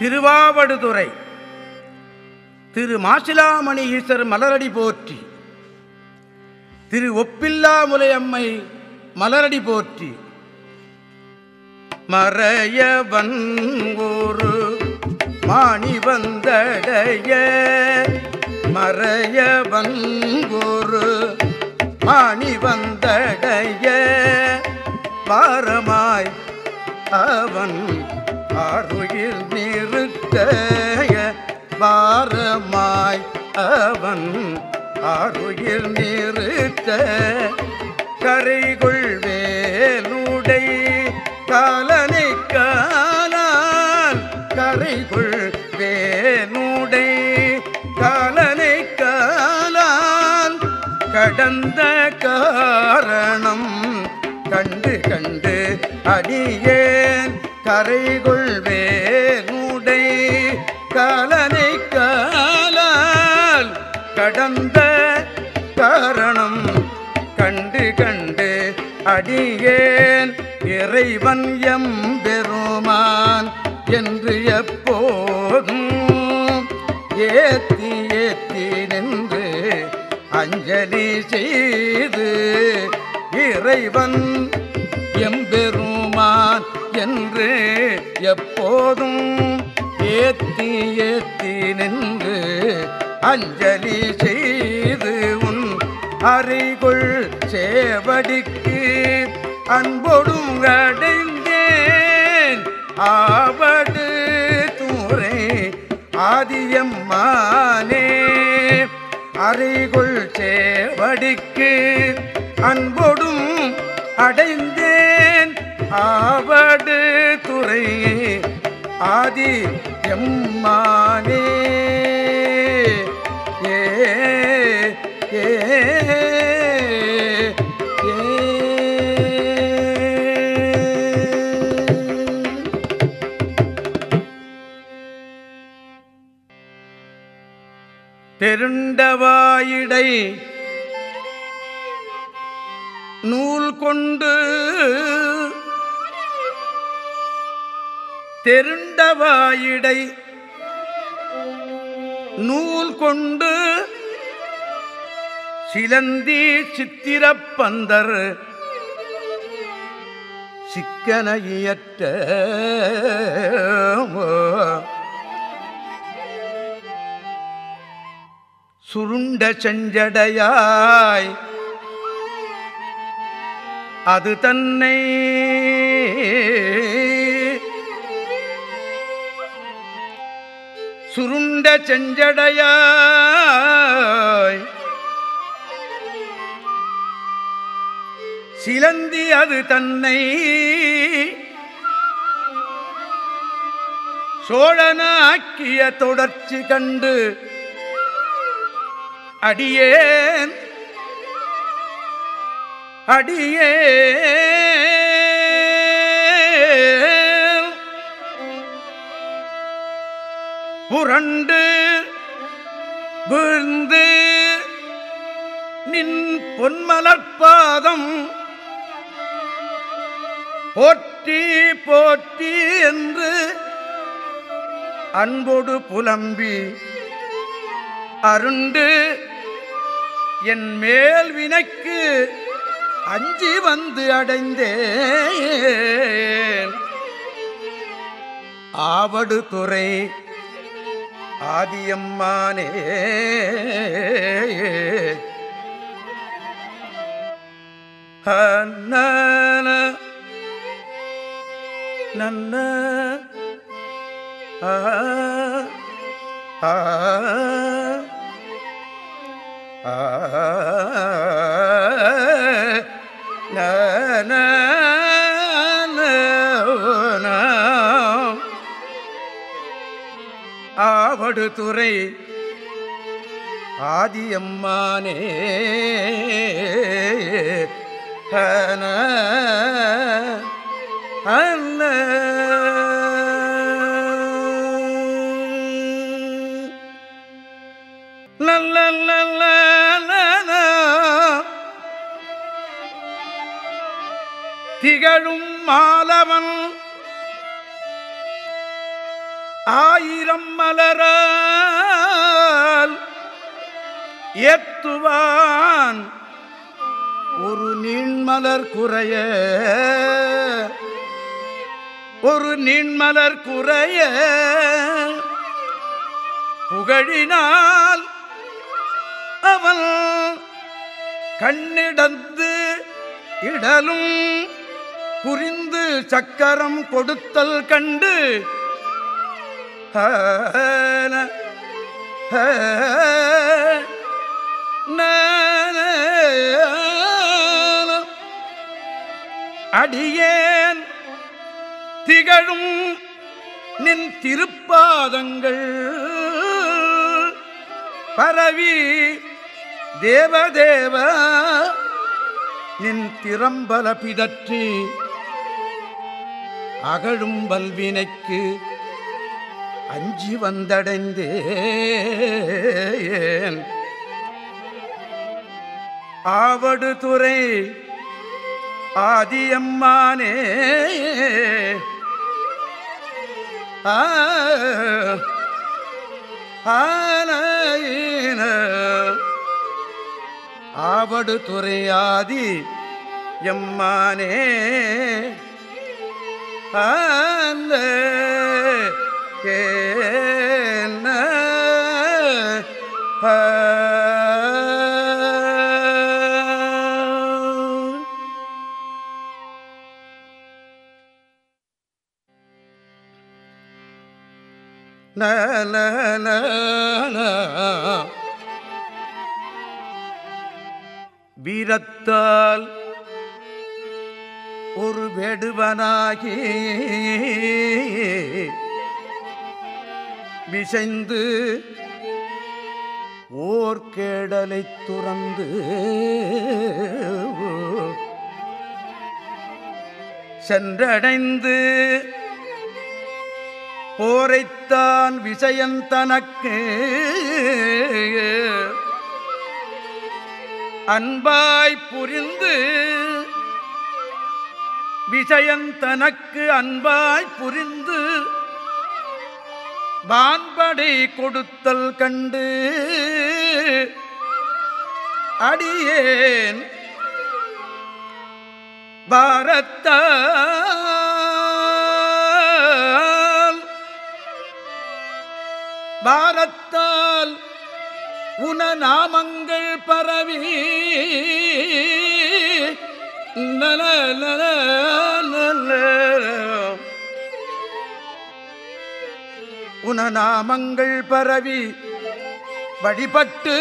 திருவாவடுதுறை. திரு மாசிலாமணி ஈஸ்வர் மலரடி போற்றி. திரு ஒப்பில்லாமுலையம்மை மலரடி போற்றி. மறையவன் ஒரு மாணி வந்தடைய. மறையவன் ஒரு மாணி வந்தடைய. பாரமாய் அவன் அருகில் நிறுத்தைய பாரமாய் அவன் அருகில் நிறுத்த கரைகுள் வேலுடை காலனை காலால் கரைகுள் வேலுடை காலனை காலால் கடந்த காரணம் கண்டு கண்டு அடியேன் கரைகுள் வேலுடை காலனை காலால் கடந்த காரணம் கண்டு கண்டு அடியேன் இறைவன் எம் பெருமான் என்று எப்போதும் ஏத்தி ஏத்தி நின்று அஞ்சலி செய்து இறைவன் எம்பெருமான் என்று எப்போதும் ஏத்தி ஏத்தி நின்று அஞ்சலி செய்து உன் அறிகுள் சேவடிக்கு அன்பொடும் அடைந்தேன். ஆவடு தூரை ஆதியம்மானே அறிகுள் சேவடிக்கு அன்பொடும் அடைந்தேன். ஆவடு துறை ஆதி எம்மானே ஏ ஏ ஏ. தெருண்டவாயிடை நூல் கொண்டு தெருண்டவாயிடை நூல் கொண்டு சிலந்தி சித்திரப்பந்தர் சிக்கன இயற்ற சுருண்ட செஞ்சடையாய் அது தன்னை சுருண்ட செஞ்சடையாய். சிலந்தி அது தன்னை சோழனாக்கிய தொடர்ச்சி கண்டு அடியேன் அடியேன். புரண்டு விழுந்து நின் பொன்மலற்பாதம் போற்றி போற்றி என்று அன்போடு புலம்பி அருண்டு என் மேல் வினைக்கு அஞ்சி வந்து அடைந்தேன். ஆவடு துறை ஆதியம்மானே. நன்ன ஆ ஆ ஆ ந ந ந ஆவடு ஆதியம்மானே ஹன ஹன நல்ல நல்ல. திகழும் மாலவன் ஆயிரம் மலரால் ஏத்துவான் ஒரு நீண்மலர் குறைய. ஒரு நீண்மலர் குறைய. புகழினால் அவன் கண்ணிடந்து இடலும் புரிந்து சக்கரம் கொடுத்தல் கண்டு அடியேன் திகழும் நின் திருப்பாதங்கள் பரவி தேவதேவ நின் திறம்பல பிதற்றி அகழும் வல்வினைக்கு அஞ்சி வந்தடைந்தேன். ஆவடு துறை ஆதியம்மானே. ஆன ஆவடு துறையாதி எம்மானே ஆன வீரத்தால் ஒரு வேடுவனாகி விசைந்து ஓர் கேடலை துறந்து சென்றடைந்து போரைத்தான் விஷயன் தனக்கு அன்பாய் புரிந்து விஷயன் தனக்கு அன்பாய் புரிந்து வான்படை கொடுத்தல் கண்டு அடியேன் பாரத்தால் பாரத்தால் உன நாமங்கள் பரவி நல நல நல. உனநாமங்கள் பரவி வழிபட்டு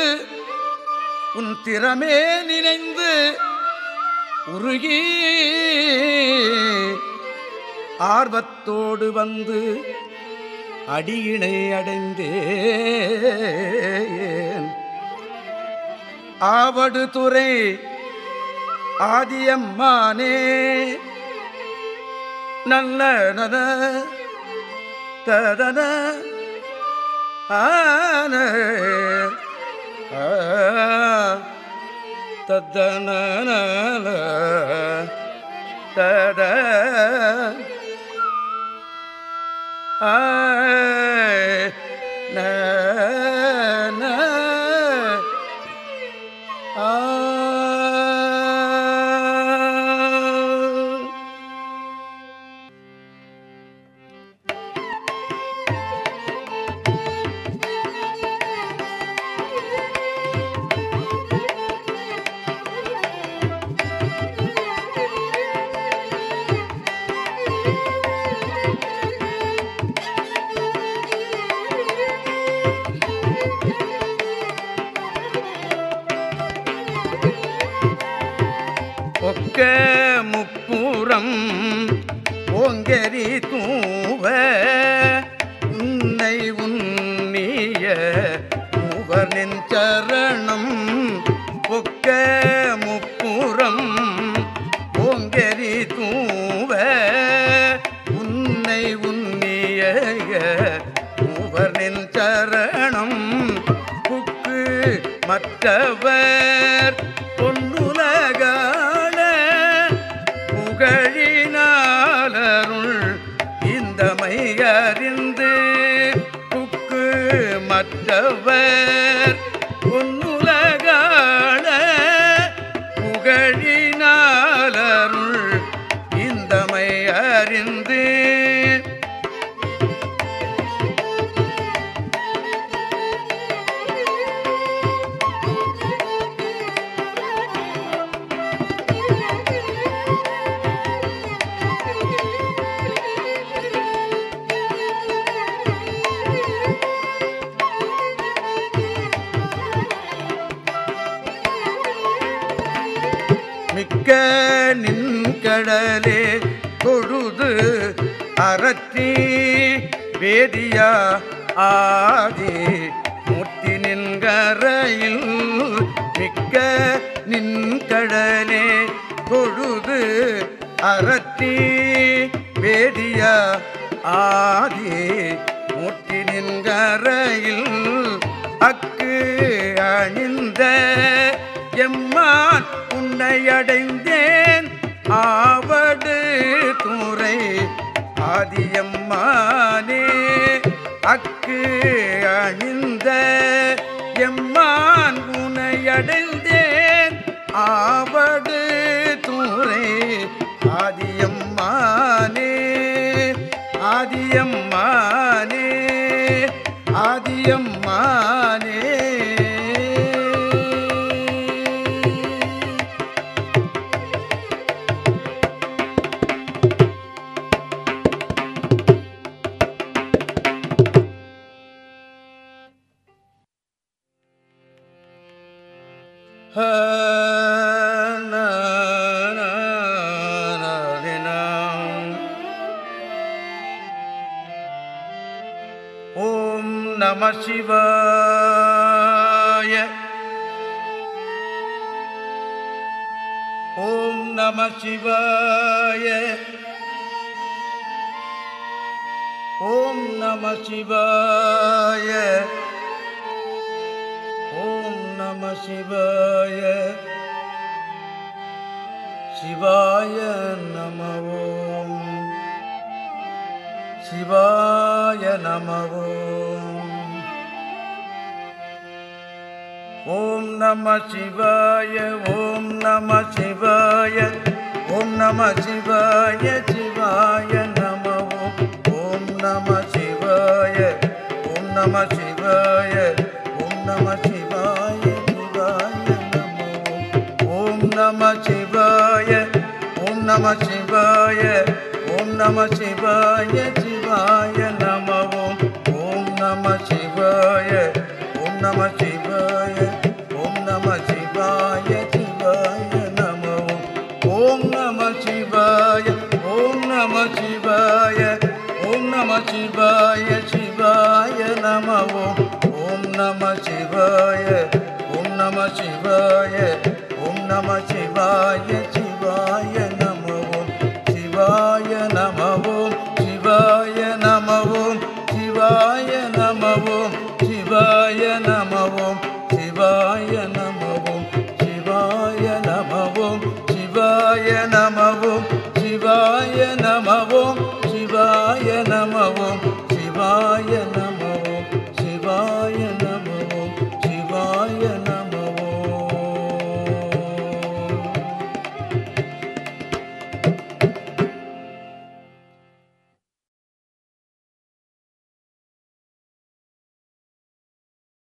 உன் திறமே நினைந்து உருகி ஆர்வத்தோடு வந்து அடியினை அடைந்தேன். ஆவடு துறை ஆதியம்மானே நல்ல நன ததன ஆன. ஆ, தத ஆய், ஆ. மற்றவர் கடலே தொழுது அறத்தி வேதியா ஆதி. முத்தி நின்கரையில் மிக்க நின்கடலே தொழுது அறத்தி வேதியா ஆதி. முத்தி நின்கரையில் அக்கு அணிந்த எம்மான் உன்னை அடைந்தே que நம சிவாய. ஓம் நம சிவாய. ஓம் நம சிவாய. ஓம் நம சிவாய. சிவாய நம ஓம் சிவாய நம ఓం నమ శివాయ ఓం నమ శివాయ ఓం నమ శివాయ శివాయ నమ. ఓం నమ శివాయ ఓం నమ శివాయ ఓం నమ శివాయ శివాయ నమ. ఓం నమ శివాయ ఓం నమ శివాయ ఓం నమ శివాయ శివాయ நம சிவாய ஓம் நம சிவாய சிவாய நம ஓம் நம சிவாய ஓம் நம சிவாய ஓம் நம சிவாய சிவாய நம ஓம் சிவாய நம ஓம் சிவாய நம ஓம் சிவாய நம ஓம் சிவாய நம ஓம் சிவாய நம ஓம் சிவாய நம சிவாய நம சிவாய நம சிவாய नो शिवा